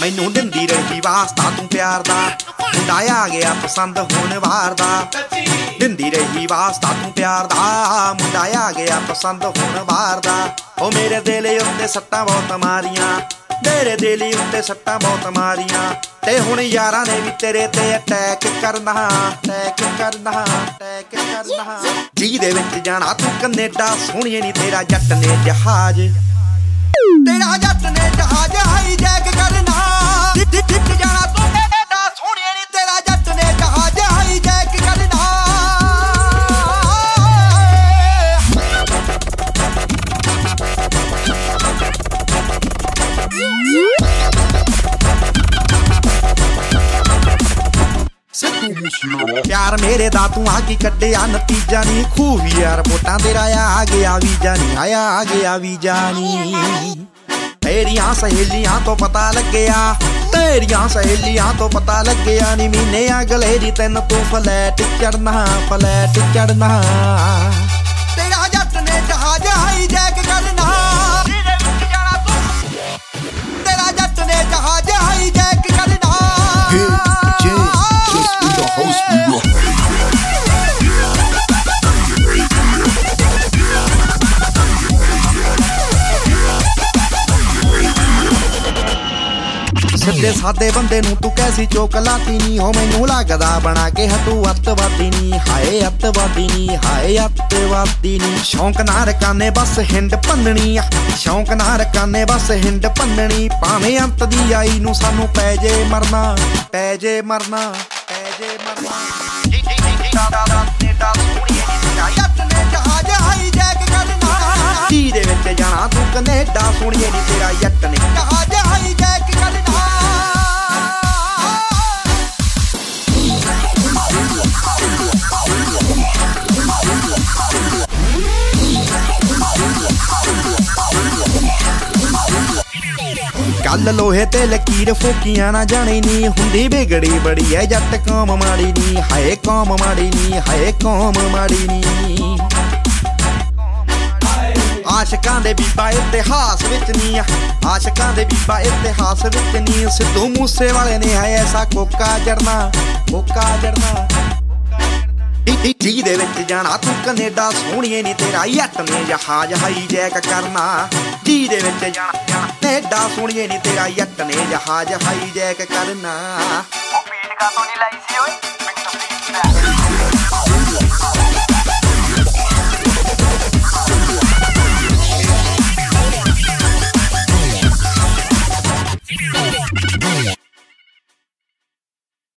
ਮੈਨੂੰ ਦਿੰਦੀ ਰਹੀ ਵਾਸਤਾ ਤੂੰ ਪਿਆਰ ਦਾ। ਮੁੰਡਾ ਆ ਗਿਆ ਪਸੰਦ ਹੋਣ ਵਾਰ ਦਾ। ਦਿੰਦੀ ਰਹੀ ਵਾਸਤਾ ਤੂੰ ਪਿਆਰ ਦਾ। ਮੁੰਡਾ ਆ ਗਿਆ ਪਸੰਦ ਹੋਣ ਵਾਰ ਦਾ। ਉਹ ਮੇਰੇ ਦਿਲ ਉੱਤੇ ਸੱਟਾਂ ਬਹੁਤ ਮਾਰੀਆਂ। ਮੇਰੇ ਦਿਲ ਉੱਤੇ ਸੱਟਾਂ ਬਹੁਤ ਮਾਰੀਆਂ। ਤੇ ਹੁਣ ਯਾਰਾਂ ਨੇ ਵੀ ਤੇਰੇ ਤੇ ਅਟੈਕ ਕਰਨਾ ਅਟੈਕ ਕਰਨਾ ਅਟੈਕ ਕਰਨਾ। ਜੀ ਦੇ ਵਿੱਚ ਜਾਣਾ, ਤੂੰ ਕੈਨੇਡਾ, ਸੋਹਣੀਏ ਨਹੀਂ ਤੇਰਾ ਜੱਟ ਨੇ ਜਹਾਜ਼। ਤੇਰਾ ਜੱਟ ਨੇ ਜਹਾਜ਼ ਹਾਈ ਕਰਨਾ। ਪਿਆਰ ਮੇਰੇ ਦਾ ਤੂੰ ਆ ਕੀ ਕੱਢਿਆ? ਨਤੀਜਾ ਨਹੀਂ ਖੂਹ ਯਾਰ, ਵੋਟਾਂ ਤੇਰਾ ਆ ਗਿਆ ਵੀ ਨਹੀਂ ਆਇਆ, ਆ ਗਿਆ ਵੀ ਨਹੀਂ ਤੇਰੀਆਂ ਸਹੇਲੀਆਂ ਤੋਂ ਪਤਾ ਲੱਗਿਆ, ਤੇਰੀਆਂ ਸਹੇਲੀਆਂ ਤੋਂ ਪਤਾ ਲੱਗਿਆ ਨਹੀਂ ਮਹੀਨੇ ਅਗਲੇ ਦੀ ਤੈਨੂੰ ਤੂੰ ਫਲੈਟ ਚੜਨਾ ਫਲੈਟ ਚੜਨਾ ਸਿੱਧੇ ਸਾਦੇ ਬੰਦੇ ਨੂੰ ਤੂੰ ਕੈਸੀ ਚੋਕ ਲਾਤੀ ਨੀ ਹੋ ਮੈਨੂੰ ਲੱਗਦਾ ਬਣਾ ਕੇ ਹਟੂ ਅੱਤਵਾਦੀ ਨੀ ਹਾਏ ਅੱਤਵਾਦੀ ਨੀ ਹਾਏ ਅੱਤਵਾਦੀ ਨੀ ਸ਼ੌਂਕ ਨਾ ਰਕਾਨੇ ਬਸ ਹਿੰਡ ਭੰਨਣੀ ਆ ਸ਼ੌਂਕ ਨਾ ਰਕਾਨੇ ਬਸ ਹਿੰਡ ਭੰਨਣੀ ਭਾਵੇਂ ਅੰਤ ਦੀ ਆਈ ਨੂੰ ਸਾਨੂੰ ਪੈ ਜੇ ਮਰਨਾ ਪੈ ਜੇ ਮਰਨਾ ਪੈ ਜੇ ਮਰਨਾ ਜੀ ਜੀ ਜੀ ਦਾ ਦਾ ਦਾ ਨੇ ਦਾ ਸੋਹਣੀਏ ਨੀ ਤੇਰਾ ਨੇ ਜਹਾਜ਼ ਹਾਈ ਜੈਕ ਕਰਨਾ ਜੀ ਦੇ ਵਿੱਚ ਜਾਣਾ ਤੂੰ ਕੈਨੇਡਾ ਸੁਣੀਏ ਨੀ ਤੇਰਾ ਜੱਟ ਨੇ ਕੱਲ ਲੋਹੇ ਤੇ ਲਕੀਰ ਫੋਕੀਆਂ ਨਾ ਜਾਣੀ ਨੀ। ਹੁੰਦੀ ਵਿਗੜੀ ਬੜੀ ਐ, ਜੱਟ ਕੌਮ ਮਾੜੀ ਨੀ। ਹਾਏ ਕੌਮ ਮਾੜੀ ਨੀ, ਹਾਏ ਕੌਮ ਮਾੜੀ ਨੀ। ਆਸ਼ਕਾਂ ਦੇ ਬੀਬਾ ਇਤਿਹਾਸ ਵਿੱਚ ਨਹੀਂ ਆ। ਆਸ਼ਕਾਂ ਦੇ ਬੀਬਾ ਇਤਿਹਾਸ ਵਿੱਚ ਨਹੀਂ ਸਿੱਧੂ ਮੂਸੇ ਵਾਲੇ ਨੇ ਹੈ ਐਸਾ ਕੋਕਾ ਜੜਨਾ ਕੋਕਾ ਜੜਨਾ ਜੀ ਦੇ ਵਿੱਚ ਜਾਣਾ, ਤੂੰ ਕੈਨੇਡਾ ਸੋਹਣੀਏ ਨਹੀਂ ਤੇਰਾ ਯੱਟ ਨੇ ਜਹਾਜ਼ ਹਾਈ ਜੈਕ ਕਰਨਾ। ਜੀ ਦੇ ਵਿੱਚ ਜਾਣਾ। ਕੈਨੇਡਾ ਸੋਹਣੀਏ ਨਹੀਂ ਤੇਰਾ ਯੱਟ ਨੇ ਜਹਾਜ਼ ਹਾਈ ਜੈਕ ਕਰਨਾ। ਉਹ ਪੀੜ ਕਾ ਤੋਂ ਨਹੀਂ ਲਾਈ ਸੀ ਓਏ।